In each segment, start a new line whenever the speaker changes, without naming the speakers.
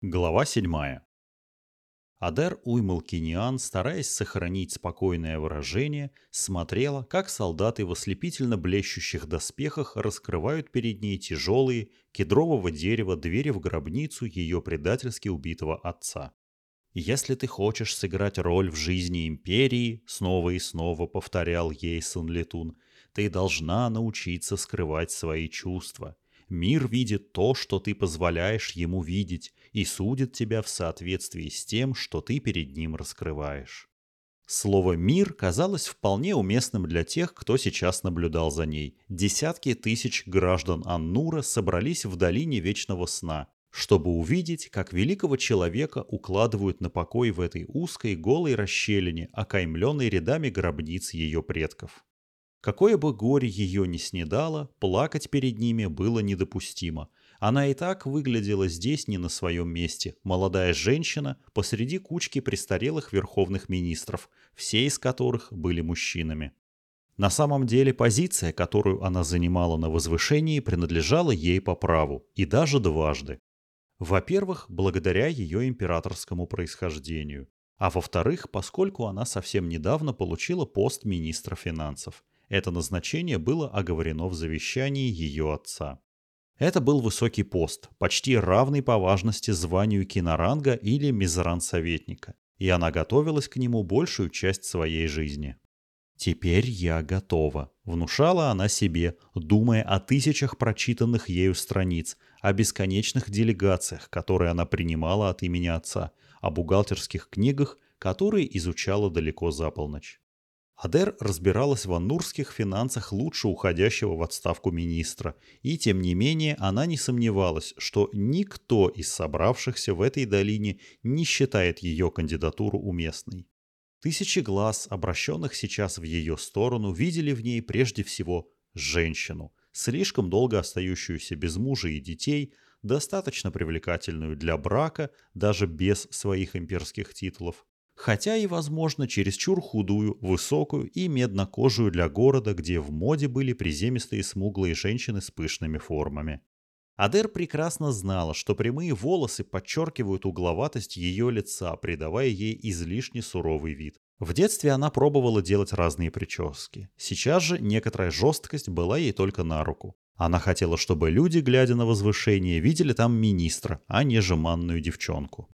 Глава 7. Адер Уймалкиниан, стараясь сохранить спокойное выражение, смотрела, как солдаты в ослепительно блещущих доспехах раскрывают перед ней тяжелые, кедрового дерева двери в гробницу ее предательски убитого отца. «Если ты хочешь сыграть роль в жизни империи», — снова и снова повторял ей Санлетун, — «ты должна научиться скрывать свои чувства». Мир видит то, что ты позволяешь ему видеть, и судит тебя в соответствии с тем, что ты перед ним раскрываешь. Слово «мир» казалось вполне уместным для тех, кто сейчас наблюдал за ней. Десятки тысяч граждан Аннура собрались в долине Вечного Сна, чтобы увидеть, как великого человека укладывают на покой в этой узкой голой расщелине, окаймленной рядами гробниц ее предков. Какое бы горе ее ни снедало, плакать перед ними было недопустимо. Она и так выглядела здесь не на своем месте. Молодая женщина посреди кучки престарелых верховных министров, все из которых были мужчинами. На самом деле позиция, которую она занимала на возвышении, принадлежала ей по праву, и даже дважды. Во-первых, благодаря ее императорскому происхождению, а во-вторых, поскольку она совсем недавно получила пост министра финансов. Это назначение было оговорено в завещании ее отца. Это был высокий пост, почти равный по важности званию киноранга или мизран-советника, и она готовилась к нему большую часть своей жизни. «Теперь я готова», — внушала она себе, думая о тысячах прочитанных ею страниц, о бесконечных делегациях, которые она принимала от имени отца, о бухгалтерских книгах, которые изучала далеко за полночь. Адер разбиралась в аннурских финансах лучше уходящего в отставку министра, и тем не менее она не сомневалась, что никто из собравшихся в этой долине не считает ее кандидатуру уместной. Тысячи глаз, обращенных сейчас в ее сторону, видели в ней прежде всего женщину, слишком долго остающуюся без мужа и детей, достаточно привлекательную для брака, даже без своих имперских титулов, хотя и, возможно, чересчур худую, высокую и меднокожую для города, где в моде были приземистые смуглые женщины с пышными формами. Адер прекрасно знала, что прямые волосы подчеркивают угловатость ее лица, придавая ей излишне суровый вид. В детстве она пробовала делать разные прически. Сейчас же некоторая жесткость была ей только на руку. Она хотела, чтобы люди, глядя на возвышение, видели там министра, а не жеманную девчонку.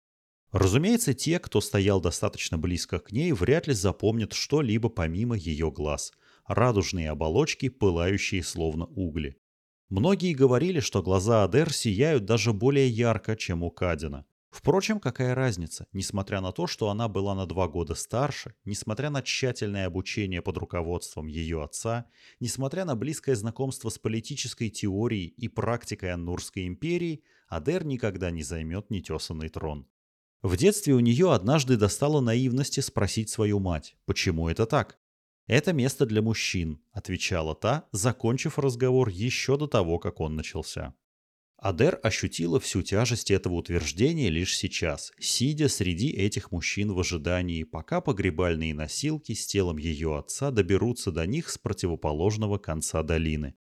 Разумеется, те, кто стоял достаточно близко к ней, вряд ли запомнят что-либо помимо ее глаз. Радужные оболочки, пылающие словно угли. Многие говорили, что глаза Адер сияют даже более ярко, чем у Кадина. Впрочем, какая разница, несмотря на то, что она была на два года старше, несмотря на тщательное обучение под руководством ее отца, несмотря на близкое знакомство с политической теорией и практикой Аннурской империи, Адер никогда не займет нетесанный трон. В детстве у нее однажды достало наивности спросить свою мать, почему это так. «Это место для мужчин», — отвечала та, закончив разговор еще до того, как он начался. Адер ощутила всю тяжесть этого утверждения лишь сейчас, сидя среди этих мужчин в ожидании, пока погребальные носилки с телом ее отца доберутся до них с противоположного конца долины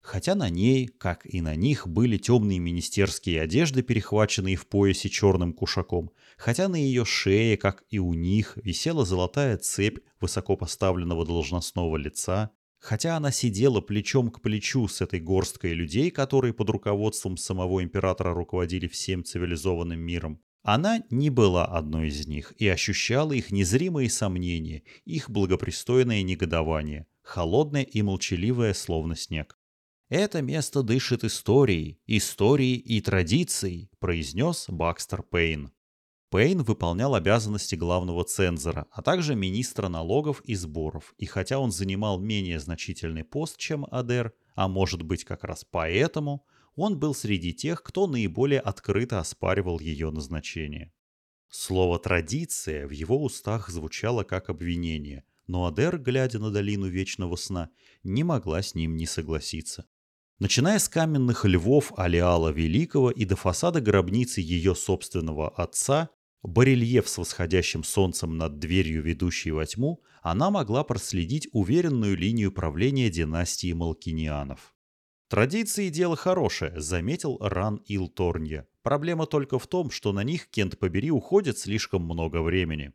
хотя на ней, как и на них, были темные министерские одежды, перехваченные в поясе черным кушаком, хотя на ее шее, как и у них, висела золотая цепь высоко поставленного должностного лица, хотя она сидела плечом к плечу с этой горсткой людей, которые под руководством самого императора руководили всем цивилизованным миром, она не была одной из них и ощущала их незримые сомнения, их благопристойное негодование, холодное и молчаливое, словно снег. «Это место дышит историей, историей и традицией», – произнес Бакстер Пейн. Пейн выполнял обязанности главного цензора, а также министра налогов и сборов, и хотя он занимал менее значительный пост, чем Адер, а может быть как раз поэтому, он был среди тех, кто наиболее открыто оспаривал ее назначение. Слово «традиция» в его устах звучало как обвинение, но Адер, глядя на долину вечного сна, не могла с ним не согласиться. Начиная с каменных львов Алиала Великого и до фасада гробницы ее собственного отца, барельеф с восходящим солнцем над дверью, ведущей во тьму, она могла проследить уверенную линию правления династии Малкинианов. «Традиции – дело хорошее», – заметил Ран Илторнья. Проблема только в том, что на них, Кент побери, уходит слишком много времени.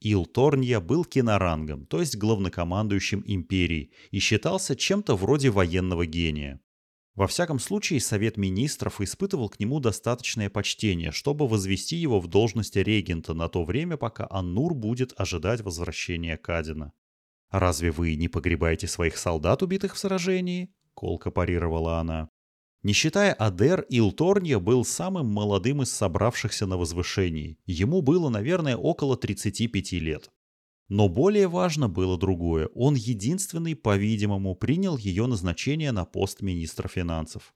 Ил Торнья был кинорангом, то есть главнокомандующим империи, и считался чем-то вроде военного гения. Во всяком случае, Совет Министров испытывал к нему достаточное почтение, чтобы возвести его в должность регента на то время, пока Аннур будет ожидать возвращения Кадина. «Разве вы не погребаете своих солдат, убитых в сражении?» — колко парировала она. Не считая Адер, Илторнья был самым молодым из собравшихся на возвышении. Ему было, наверное, около 35 лет. Но более важно было другое. Он единственный, по-видимому, принял ее назначение на пост министра финансов.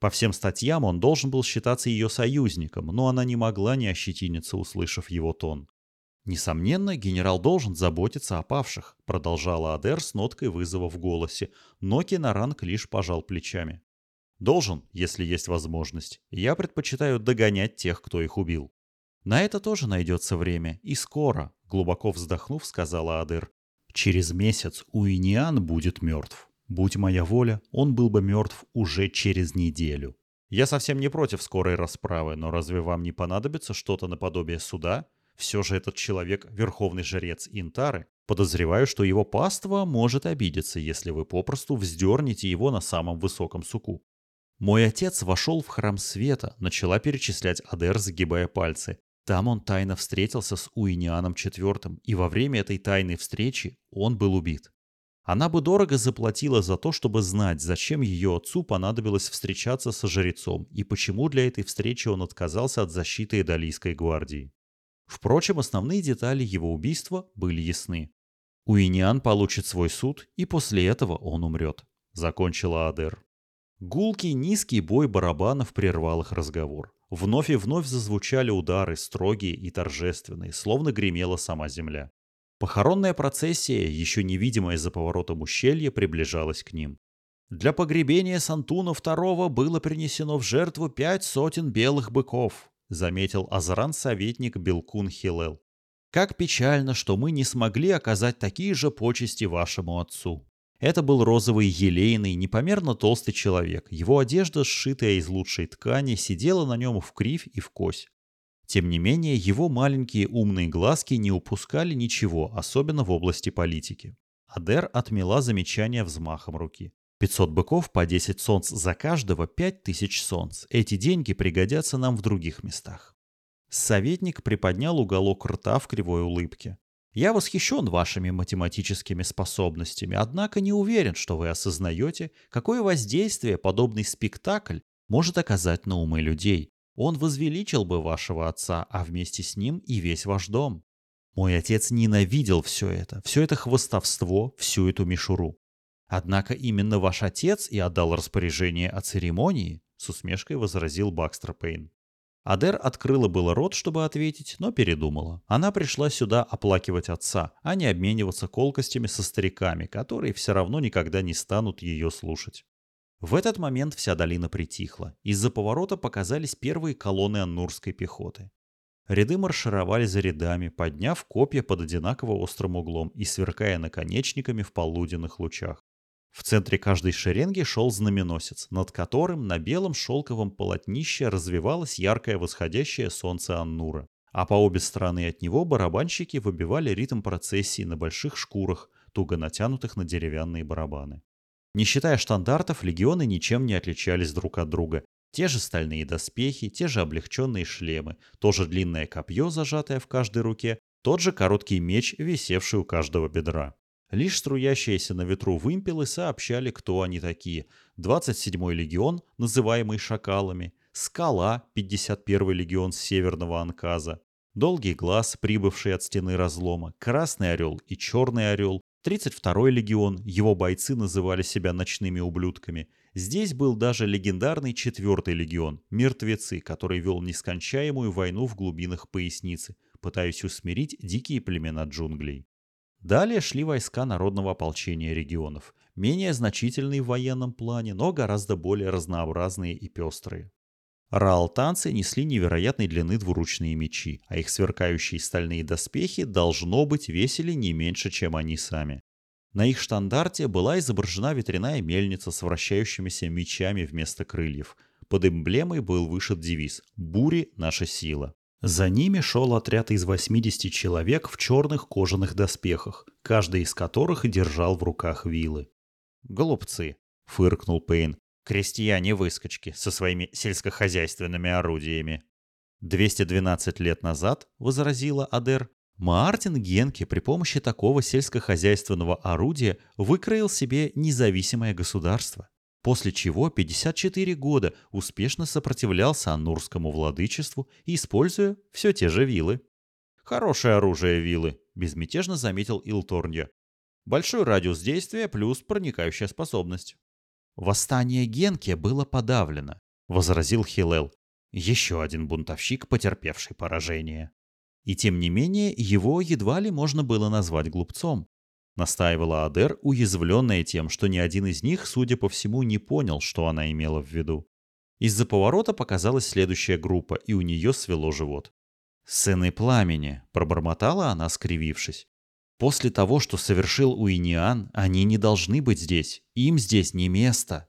По всем статьям он должен был считаться ее союзником, но она не могла не ощетиниться, услышав его тон. «Несомненно, генерал должен заботиться о павших», — продолжала Адер с ноткой вызова в голосе, но Кенаранг лишь пожал плечами. «Должен, если есть возможность. Я предпочитаю догонять тех, кто их убил». «На это тоже найдется время, и скоро», — глубоко вздохнув, сказала Адер. «Через месяц Уиниан будет мертв. Будь моя воля, он был бы мертв уже через неделю». «Я совсем не против скорой расправы, но разве вам не понадобится что-то наподобие суда?» Все же этот человек – верховный жрец Интары. Подозреваю, что его паства может обидеться, если вы попросту вздернете его на самом высоком суку. Мой отец вошел в храм света, начала перечислять Адер, загибая пальцы. Там он тайно встретился с Уинианом IV, и во время этой тайной встречи он был убит. Она бы дорого заплатила за то, чтобы знать, зачем ее отцу понадобилось встречаться со жрецом и почему для этой встречи он отказался от защиты Эдалийской гвардии. Впрочем, основные детали его убийства были ясны. Уиниан получит свой суд, и после этого он умрет. Закончила Адер. Гулкий низкий бой барабанов прервал их разговор. Вновь и вновь зазвучали удары, строгие и торжественные, словно гремела сама земля. Похоронная процессия, еще невидимая за поворотом ущелья, приближалась к ним. Для погребения Сантуна II было принесено в жертву пять сотен белых быков, заметил Азран советник Белкун Хилел. Как печально, что мы не смогли оказать такие же почести вашему отцу. Это был розовый елейный, непомерно толстый человек. Его одежда, сшитая из лучшей ткани, сидела на нем в кривь и в кось. Тем не менее, его маленькие умные глазки не упускали ничего, особенно в области политики. Адер отмела замечание взмахом руки. 500 быков по 10 солнц за каждого 5000 солнц. Эти деньги пригодятся нам в других местах. Советник приподнял уголок рта в кривой улыбке. Я восхищен вашими математическими способностями, однако не уверен, что вы осознаете, какое воздействие подобный спектакль может оказать на умы людей. Он возвеличил бы вашего отца, а вместе с ним и весь ваш дом. Мой отец ненавидел все это, все это хвостовство, всю эту мишуру. Однако именно ваш отец и отдал распоряжение о церемонии, с усмешкой возразил Бакстер Пейн. Адер открыла было рот, чтобы ответить, но передумала. Она пришла сюда оплакивать отца, а не обмениваться колкостями со стариками, которые все равно никогда не станут ее слушать. В этот момент вся долина притихла. Из-за поворота показались первые колонны аннурской пехоты. Ряды маршировали за рядами, подняв копья под одинаково острым углом и сверкая наконечниками в полуденных лучах. В центре каждой шеренги шел знаменосец, над которым на белом шелковом полотнище развивалось яркое восходящее солнце Аннура. А по обе стороны от него барабанщики выбивали ритм процессии на больших шкурах, туго натянутых на деревянные барабаны. Не считая штандартов, легионы ничем не отличались друг от друга. Те же стальные доспехи, те же облегченные шлемы, то же длинное копье, зажатое в каждой руке, тот же короткий меч, висевший у каждого бедра. Лишь струящиеся на ветру вымпелы сообщали, кто они такие. 27-й легион, называемый шакалами, Скала, 51-й легион с Северного Анказа, Долгий глаз, прибывший от стены разлома, Красный орел и Черный орел, 32-й легион, его бойцы называли себя ночными ублюдками. Здесь был даже легендарный 4-й легион, мертвецы, который вел нескончаемую войну в глубинах поясницы, пытаясь усмирить дикие племена джунглей. Далее шли войска народного ополчения регионов, менее значительные в военном плане, но гораздо более разнообразные и пестрые. Раалтанцы несли невероятной длины двуручные мечи, а их сверкающие стальные доспехи, должно быть, весили не меньше, чем они сами. На их штандарте была изображена ветряная мельница с вращающимися мечами вместо крыльев. Под эмблемой был вышит девиз «Бури – наша сила». За ними шел отряд из 80 человек в черных кожаных доспехах, каждый из которых держал в руках вилы. «Глупцы», — фыркнул Пейн, — «крестьяне-выскочки со своими сельскохозяйственными орудиями». 212 лет назад, — возразила Адер, — Мартин Генке при помощи такого сельскохозяйственного орудия выкроил себе независимое государство после чего 54 года успешно сопротивлялся Аннурскому владычеству, используя все те же вилы. «Хорошее оружие вилы», — безмятежно заметил Илторнья. «Большой радиус действия плюс проникающая способность». «Восстание Генке было подавлено», — возразил Хилел. Еще один бунтовщик, потерпевший поражение. И тем не менее, его едва ли можно было назвать глупцом. Настаивала Адер, уязвленная тем, что ни один из них, судя по всему, не понял, что она имела в виду. Из-за поворота показалась следующая группа, и у нее свело живот. «Сыны пламени», — пробормотала она, скривившись. «После того, что совершил Уиниан, они не должны быть здесь. Им здесь не место».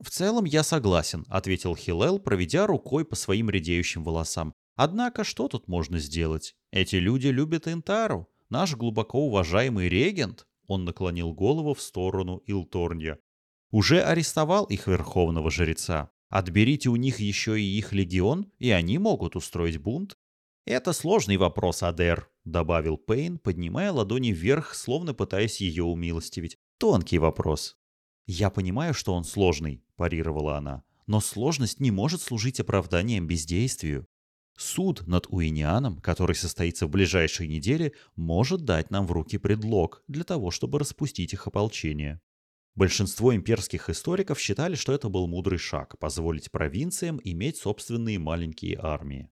«В целом я согласен», — ответил Хилел, проведя рукой по своим редеющим волосам. «Однако что тут можно сделать? Эти люди любят Интару наш глубоко уважаемый регент, он наклонил голову в сторону Илторнья, уже арестовал их верховного жреца. Отберите у них еще и их легион, и они могут устроить бунт. Это сложный вопрос, Адер, добавил Пейн, поднимая ладони вверх, словно пытаясь ее умилостивить. Тонкий вопрос. Я понимаю, что он сложный, парировала она. Но сложность не может служить оправданием бездействию. Суд над Уинианом, который состоится в ближайшей неделе, может дать нам в руки предлог для того, чтобы распустить их ополчение. Большинство имперских историков считали, что это был мудрый шаг – позволить провинциям иметь собственные маленькие армии.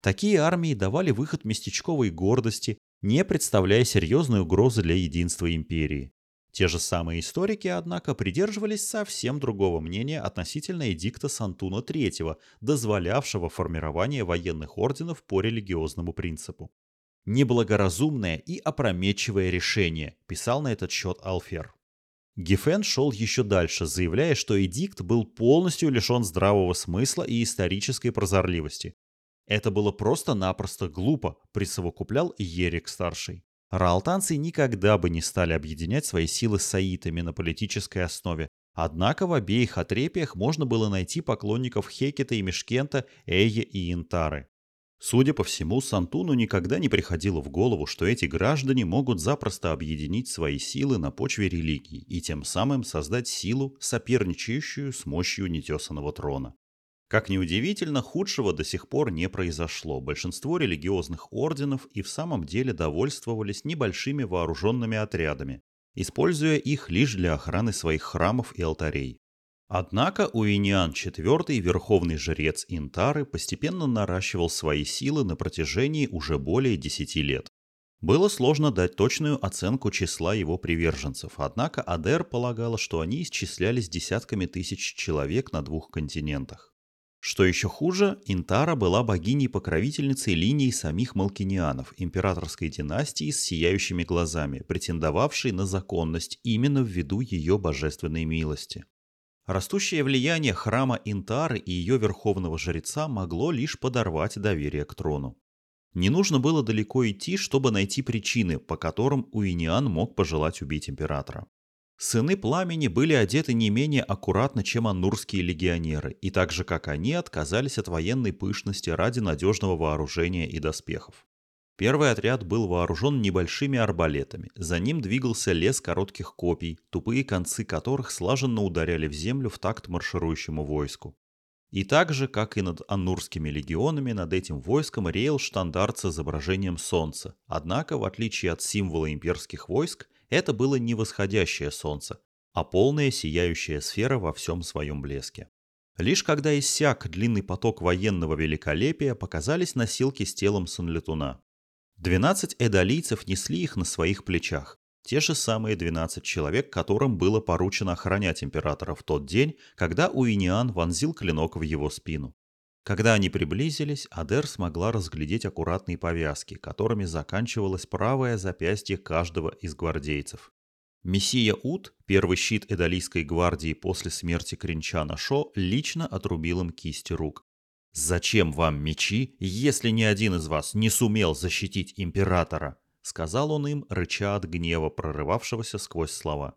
Такие армии давали выход местечковой гордости, не представляя серьезной угрозы для единства империи. Те же самые историки, однако, придерживались совсем другого мнения относительно эдикта Сантуна III, дозволявшего формирование военных орденов по религиозному принципу. «Неблагоразумное и опрометчивое решение», – писал на этот счет Алфер. Гефен шел еще дальше, заявляя, что эдикт был полностью лишен здравого смысла и исторической прозорливости. Это было просто-напросто глупо, присовокуплял Ерик-старший. Раалтанцы никогда бы не стали объединять свои силы с саитами на политической основе, однако в обеих отрепиях можно было найти поклонников Хекета и Мешкента, Эйе и Интары. Судя по всему, Сантуну никогда не приходило в голову, что эти граждане могут запросто объединить свои силы на почве религии и тем самым создать силу, соперничающую с мощью нетесанного трона. Как ни удивительно, худшего до сих пор не произошло. Большинство религиозных орденов и в самом деле довольствовались небольшими вооруженными отрядами, используя их лишь для охраны своих храмов и алтарей. Однако Уиниан IV, верховный жрец Интары, постепенно наращивал свои силы на протяжении уже более 10 лет. Было сложно дать точную оценку числа его приверженцев, однако Адер полагала, что они исчислялись десятками тысяч человек на двух континентах. Что еще хуже, Интара была богиней-покровительницей линии самих Малкинианов, императорской династии с сияющими глазами, претендовавшей на законность именно ввиду ее божественной милости. Растущее влияние храма Интары и ее верховного жреца могло лишь подорвать доверие к трону. Не нужно было далеко идти, чтобы найти причины, по которым Уиниан мог пожелать убить императора. Сыны пламени были одеты не менее аккуратно, чем аннурские легионеры, и так же, как они, отказались от военной пышности ради надежного вооружения и доспехов. Первый отряд был вооружен небольшими арбалетами, за ним двигался лес коротких копий, тупые концы которых слаженно ударяли в землю в такт марширующему войску. И так же, как и над аннурскими легионами, над этим войском реял штандарт с изображением солнца. Однако, в отличие от символа имперских войск, это было не восходящее солнце, а полная сияющая сфера во всем своем блеске. Лишь когда иссяк длинный поток военного великолепия, показались носилки с телом Санлетуна. Двенадцать эдолийцев несли их на своих плечах, те же самые 12 человек, которым было поручено охранять императора в тот день, когда Уиниан вонзил клинок в его спину. Когда они приблизились, Адер смогла разглядеть аккуратные повязки, которыми заканчивалось правое запястье каждого из гвардейцев. Мессия Ут, первый щит Эдалийской гвардии после смерти Кринчана Шо, лично отрубил им кисти рук. «Зачем вам мечи, если ни один из вас не сумел защитить императора?» — сказал он им, рыча от гнева, прорывавшегося сквозь слова.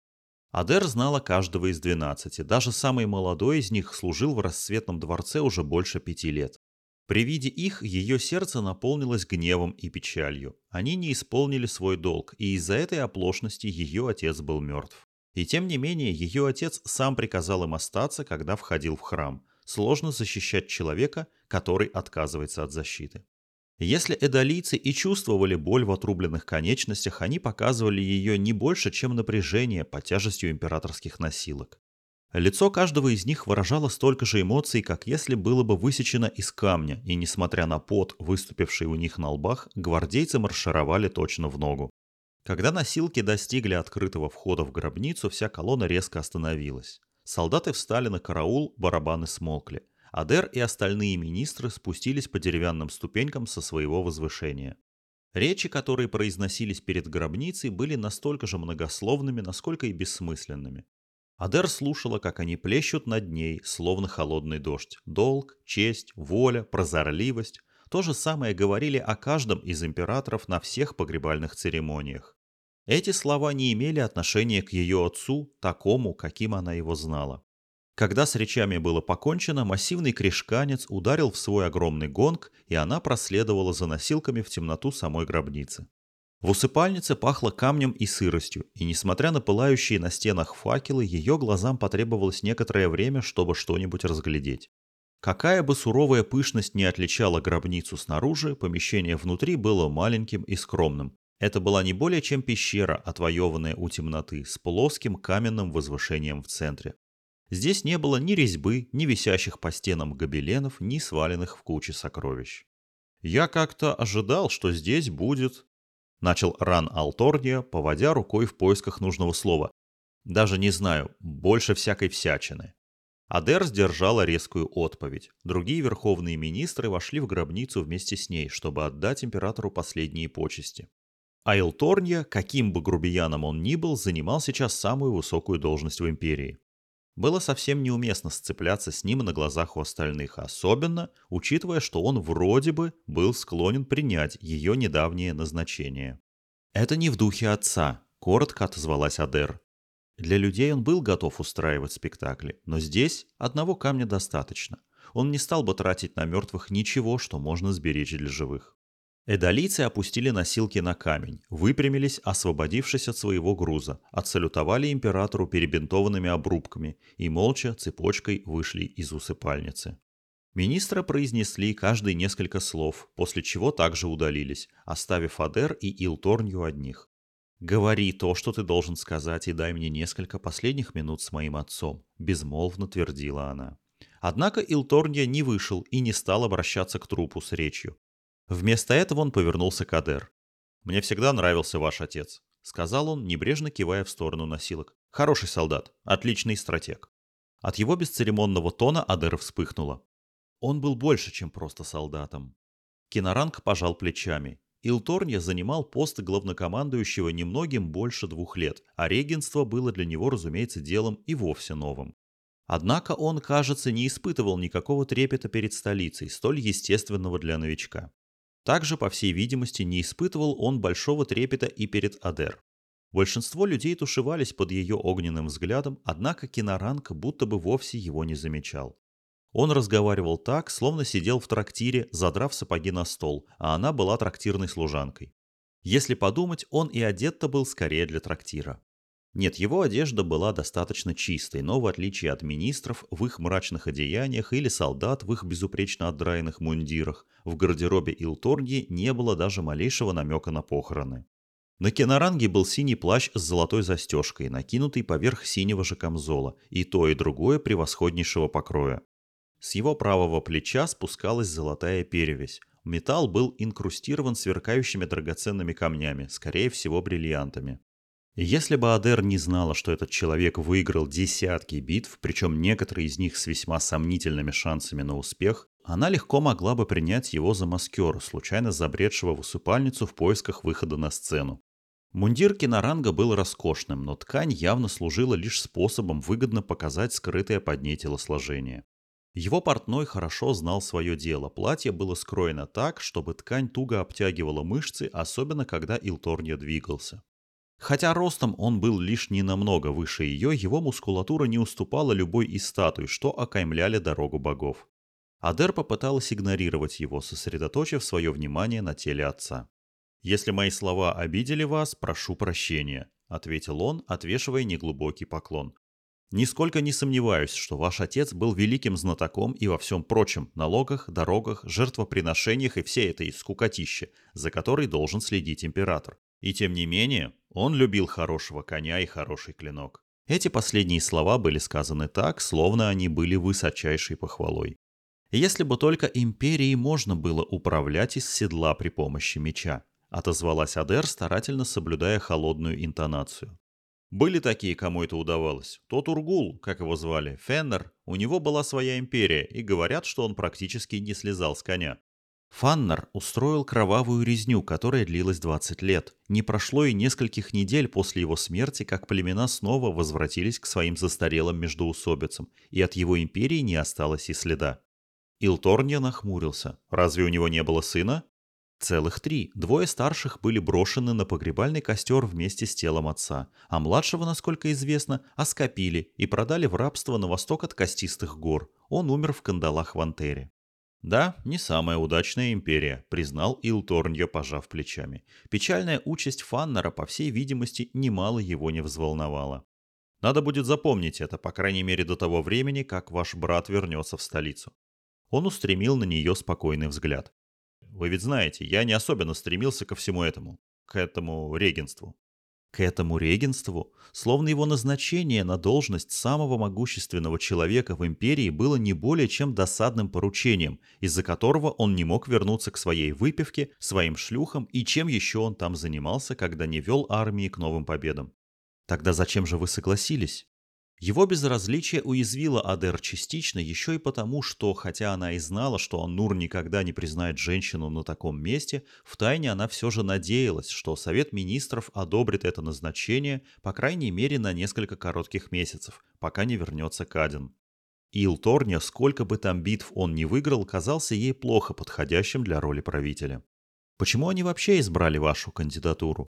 Адер знала каждого из двенадцати, даже самый молодой из них служил в рассветном дворце уже больше пяти лет. При виде их ее сердце наполнилось гневом и печалью. Они не исполнили свой долг, и из-за этой оплошности ее отец был мертв. И тем не менее, ее отец сам приказал им остаться, когда входил в храм. Сложно защищать человека, который отказывается от защиты. Если эдолийцы и чувствовали боль в отрубленных конечностях, они показывали ее не больше, чем напряжение под тяжестью императорских носилок. Лицо каждого из них выражало столько же эмоций, как если было бы высечено из камня, и несмотря на пот, выступивший у них на лбах, гвардейцы маршировали точно в ногу. Когда носилки достигли открытого входа в гробницу, вся колонна резко остановилась. Солдаты встали на караул, барабаны смолкли. Адер и остальные министры спустились по деревянным ступенькам со своего возвышения. Речи, которые произносились перед гробницей, были настолько же многословными, насколько и бессмысленными. Адер слушала, как они плещут над ней, словно холодный дождь. Долг, честь, воля, прозорливость. То же самое говорили о каждом из императоров на всех погребальных церемониях. Эти слова не имели отношения к ее отцу, такому, каким она его знала. Когда с речами было покончено, массивный кришканец ударил в свой огромный гонг, и она проследовала за носилками в темноту самой гробницы. В усыпальнице пахло камнем и сыростью, и несмотря на пылающие на стенах факелы, ее глазам потребовалось некоторое время, чтобы что-нибудь разглядеть. Какая бы суровая пышность не отличала гробницу снаружи, помещение внутри было маленьким и скромным. Это была не более чем пещера, отвоеванная у темноты, с плоским каменным возвышением в центре. Здесь не было ни резьбы, ни висящих по стенам гобеленов, ни сваленных в куче сокровищ. Я как-то ожидал, что здесь будет Начал Ран Алторния, поводя рукой в поисках нужного слова. Даже не знаю, больше всякой всячины. Адер сдержала резкую отповедь. Другие верховные министры вошли в гробницу вместе с ней, чтобы отдать императору последние почести. А Элторния, каким бы грубияном он ни был, занимал сейчас самую высокую должность в империи. Было совсем неуместно сцепляться с ним на глазах у остальных, особенно учитывая, что он вроде бы был склонен принять ее недавнее назначение. «Это не в духе отца», — коротко отозвалась Адер. Для людей он был готов устраивать спектакли, но здесь одного камня достаточно. Он не стал бы тратить на мертвых ничего, что можно сберечь для живых. Эдолийцы опустили носилки на камень, выпрямились, освободившись от своего груза, отсалютовали императору перебинтованными обрубками и молча цепочкой вышли из усыпальницы. Министры произнесли каждые несколько слов, после чего также удалились, оставив Адер и Илторнью одних. «Говори то, что ты должен сказать, и дай мне несколько последних минут с моим отцом», — безмолвно твердила она. Однако Илторния не вышел и не стал обращаться к трупу с речью. Вместо этого он повернулся к Адер. «Мне всегда нравился ваш отец», — сказал он, небрежно кивая в сторону носилок. «Хороший солдат, отличный стратег». От его бесцеремонного тона Адер вспыхнула. Он был больше, чем просто солдатом. Киноранг пожал плечами. Илторния занимал пост главнокомандующего немногим больше двух лет, а регенство было для него, разумеется, делом и вовсе новым. Однако он, кажется, не испытывал никакого трепета перед столицей, столь естественного для новичка. Также, по всей видимости, не испытывал он большого трепета и перед Адер. Большинство людей тушевались под ее огненным взглядом, однако Киноранг будто бы вовсе его не замечал. Он разговаривал так, словно сидел в трактире, задрав сапоги на стол, а она была трактирной служанкой. Если подумать, он и одет-то был скорее для трактира. Нет, его одежда была достаточно чистой, но в отличие от министров, в их мрачных одеяниях или солдат в их безупречно отдраенных мундирах, в гардеробе Илторги не было даже малейшего намека на похороны. На Кенаранге был синий плащ с золотой застежкой, накинутый поверх синего же камзола, и то и другое превосходнейшего покроя. С его правого плеча спускалась золотая перевязь. Металл был инкрустирован сверкающими драгоценными камнями, скорее всего бриллиантами. Если бы Адер не знала, что этот человек выиграл десятки битв, причем некоторые из них с весьма сомнительными шансами на успех, она легко могла бы принять его за маскера, случайно забредшего в усыпальницу в поисках выхода на сцену. Мундир киноранга был роскошным, но ткань явно служила лишь способом выгодно показать скрытое под ней телосложение. Его портной хорошо знал свое дело. Платье было скроено так, чтобы ткань туго обтягивала мышцы, особенно когда Илторния двигался. Хотя ростом он был лишь не выше ее, его мускулатура не уступала любой из статуй, что окаймляли дорогу богов. Адер попыталась игнорировать его, сосредоточив свое внимание на теле отца. «Если мои слова обидели вас, прошу прощения», — ответил он, отвешивая неглубокий поклон. «Нисколько не сомневаюсь, что ваш отец был великим знатоком и во всем прочем, налогах, дорогах, жертвоприношениях и всей этой скукотище, за которой должен следить император. И тем не менее, он любил хорошего коня и хороший клинок». Эти последние слова были сказаны так, словно они были высочайшей похвалой. Если бы только империей можно было управлять из седла при помощи меча отозвалась Адер, старательно соблюдая холодную интонацию. Были такие, кому это удавалось. Тот Ургул, как его звали, Феннер, у него была своя империя, и говорят, что он практически не слезал с коня. Фаннер устроил кровавую резню, которая длилась 20 лет. Не прошло и нескольких недель после его смерти, как племена снова возвратились к своим застарелым междоусобицам, и от его империи не осталось и следа. Илторния нахмурился. Разве у него не было сына? Целых три. Двое старших были брошены на погребальный костер вместе с телом отца, а младшего, насколько известно, оскопили и продали в рабство на восток от Костистых гор. Он умер в кандалах в Антере. Да, не самая удачная империя, признал Илторньо, пожав плечами. Печальная участь Фаннера, по всей видимости, немало его не взволновала. Надо будет запомнить это, по крайней мере до того времени, как ваш брат вернется в столицу. Он устремил на нее спокойный взгляд. Вы ведь знаете, я не особенно стремился ко всему этому, к этому регенству. К этому регенству, словно его назначение на должность самого могущественного человека в империи было не более чем досадным поручением, из-за которого он не мог вернуться к своей выпивке, своим шлюхам и чем еще он там занимался, когда не вел армии к новым победам. Тогда зачем же вы согласились? Его безразличие уязвило Адер частично еще и потому, что, хотя она и знала, что Аннур никогда не признает женщину на таком месте, втайне она все же надеялась, что Совет Министров одобрит это назначение, по крайней мере, на несколько коротких месяцев, пока не вернется Каден. Ил Торня, сколько бы там битв он не выиграл, казался ей плохо подходящим для роли правителя. Почему они вообще избрали вашу кандидатуру?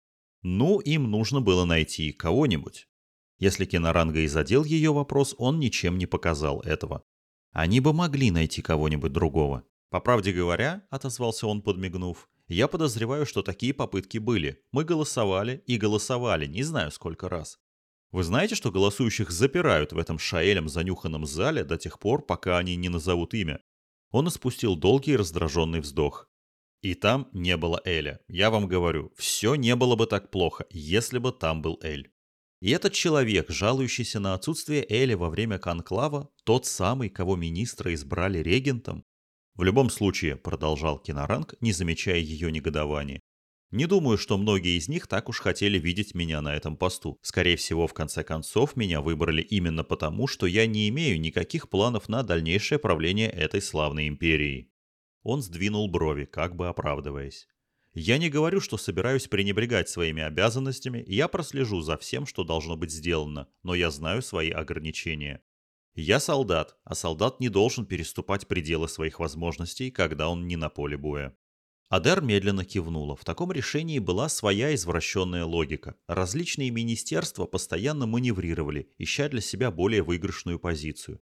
Ну, им нужно было найти кого-нибудь. Если Киноранга и задел ее вопрос, он ничем не показал этого. Они бы могли найти кого-нибудь другого. По правде говоря, отозвался он, подмигнув, я подозреваю, что такие попытки были. Мы голосовали и голосовали, не знаю сколько раз. Вы знаете, что голосующих запирают в этом шаэлем занюханном зале до тех пор, пока они не назовут имя? Он испустил долгий раздраженный вздох. И там не было Эля. Я вам говорю, все не было бы так плохо, если бы там был Эль. И этот человек, жалующийся на отсутствие Эли во время конклава, тот самый, кого министра избрали регентом. В любом случае, продолжал Киноранг, не замечая ее негодования, не думаю, что многие из них так уж хотели видеть меня на этом посту. Скорее всего, в конце концов, меня выбрали именно потому, что я не имею никаких планов на дальнейшее правление этой славной империей. Он сдвинул брови, как бы оправдываясь. Я не говорю, что собираюсь пренебрегать своими обязанностями, я прослежу за всем, что должно быть сделано, но я знаю свои ограничения. Я солдат, а солдат не должен переступать пределы своих возможностей, когда он не на поле боя. Адер медленно кивнула. В таком решении была своя извращенная логика. Различные министерства постоянно маневрировали, ища для себя более выигрышную позицию.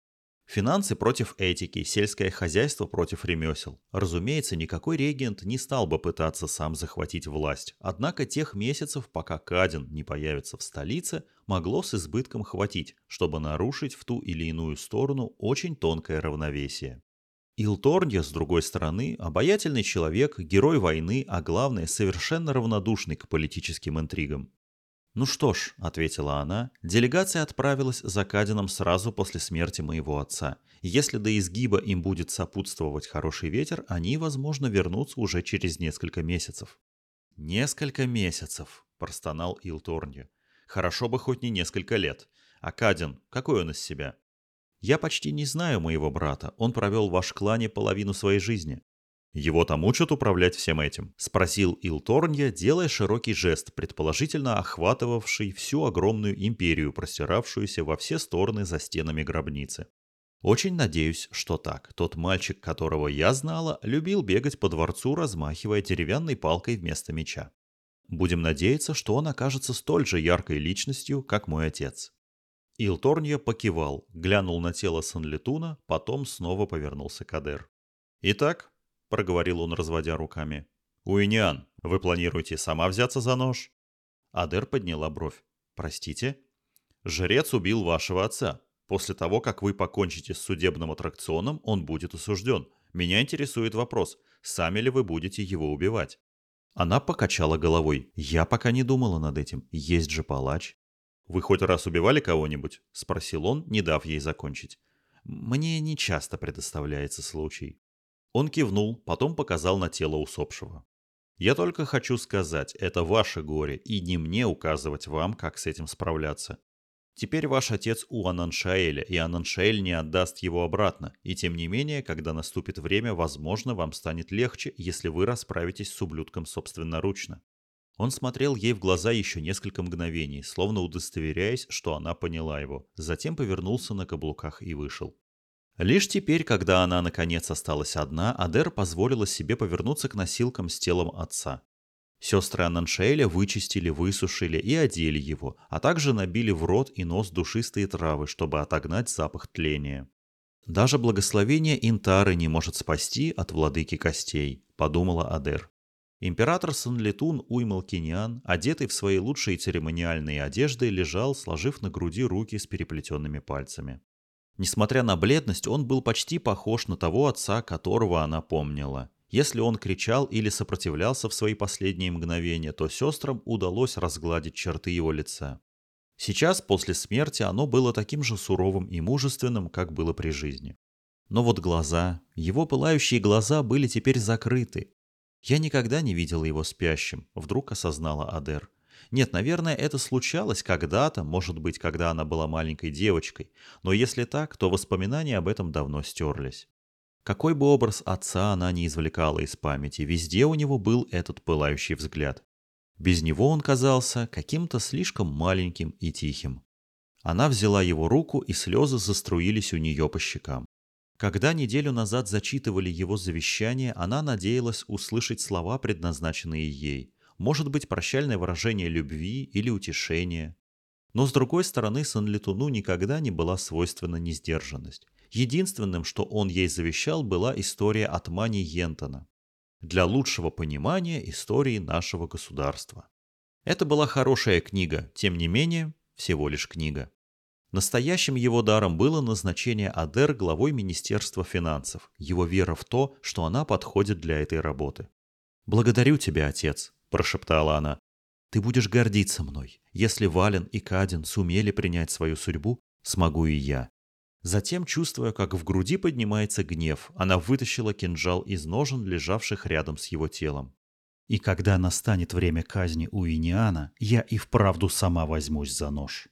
Финансы против этики, сельское хозяйство против ремесел. Разумеется, никакой регент не стал бы пытаться сам захватить власть. Однако тех месяцев, пока Каден не появится в столице, могло с избытком хватить, чтобы нарушить в ту или иную сторону очень тонкое равновесие. Илторнья, с другой стороны, обаятельный человек, герой войны, а главное, совершенно равнодушный к политическим интригам. «Ну что ж», — ответила она, — «делегация отправилась за Кадином сразу после смерти моего отца. Если до изгиба им будет сопутствовать хороший ветер, они, возможно, вернутся уже через несколько месяцев». «Несколько месяцев», — простонал Илторнья. «Хорошо бы хоть не несколько лет. А Кадин, какой он из себя?» «Я почти не знаю моего брата. Он провел в ваш клане половину своей жизни». Его там учат управлять всем этим? Спросил Илторнья, делая широкий жест, предположительно охватывавший всю огромную империю, простиравшуюся во все стороны за стенами гробницы. Очень надеюсь, что так. Тот мальчик, которого я знала, любил бегать по дворцу, размахивая деревянной палкой вместо меча. Будем надеяться, что он окажется столь же яркой личностью, как мой отец. Илторнья покивал, глянул на тело Санлетуна, потом снова повернулся к Адер. «Итак», — проговорил он, разводя руками, — «Уиниан, вы планируете сама взяться за нож?» Адер подняла бровь. «Простите?» «Жрец убил вашего отца. После того, как вы покончите с судебным аттракционом, он будет осужден. Меня интересует вопрос, сами ли вы будете его убивать?» Она покачала головой. «Я пока не думала над этим. Есть же палач». «Вы хоть раз убивали кого-нибудь?» — спросил он, не дав ей закончить. «Мне не часто предоставляется случай». Он кивнул, потом показал на тело усопшего. «Я только хочу сказать, это ваше горе, и не мне указывать вам, как с этим справляться. Теперь ваш отец у Ананшаэля, и Ананшаэль не отдаст его обратно. И тем не менее, когда наступит время, возможно, вам станет легче, если вы расправитесь с ублюдком собственноручно. Он смотрел ей в глаза еще несколько мгновений, словно удостоверяясь, что она поняла его. Затем повернулся на каблуках и вышел. Лишь теперь, когда она наконец осталась одна, Адер позволила себе повернуться к носилкам с телом отца. Сестры Ананшеля вычистили, высушили и одели его, а также набили в рот и нос душистые травы, чтобы отогнать запах тления. «Даже благословение Интары не может спасти от владыки костей», — подумала Адер. Император Санлетун Уймалкиниан, одетый в свои лучшие церемониальные одежды, лежал, сложив на груди руки с переплетенными пальцами. Несмотря на бледность, он был почти похож на того отца, которого она помнила. Если он кричал или сопротивлялся в свои последние мгновения, то сестрам удалось разгладить черты его лица. Сейчас, после смерти, оно было таким же суровым и мужественным, как было при жизни. Но вот глаза, его пылающие глаза были теперь закрыты. Я никогда не видела его спящим, вдруг осознала Адер. Нет, наверное, это случалось когда-то, может быть, когда она была маленькой девочкой, но если так, то воспоминания об этом давно стерлись. Какой бы образ отца она ни извлекала из памяти, везде у него был этот пылающий взгляд. Без него он казался каким-то слишком маленьким и тихим. Она взяла его руку, и слезы заструились у нее по щекам. Когда неделю назад зачитывали его завещание, она надеялась услышать слова, предназначенные ей. Может быть, прощальное выражение любви или утешения. Но с другой стороны, Санлетуну никогда не была свойственна несдержанность. Единственным, что он ей завещал, была история от Мани Йентона. Для лучшего понимания истории нашего государства. Это была хорошая книга, тем не менее, всего лишь книга. Настоящим его даром было назначение Адер главой Министерства финансов, его вера в то, что она подходит для этой работы. «Благодарю тебя, отец», – прошептала она. «Ты будешь гордиться мной. Если Вален и Кадин сумели принять свою судьбу, смогу и я. Затем, чувствуя, как в груди поднимается гнев, она вытащила кинжал из ножен, лежавших рядом с его телом. «И когда настанет время казни у Иниана, я и вправду сама возьмусь за нож».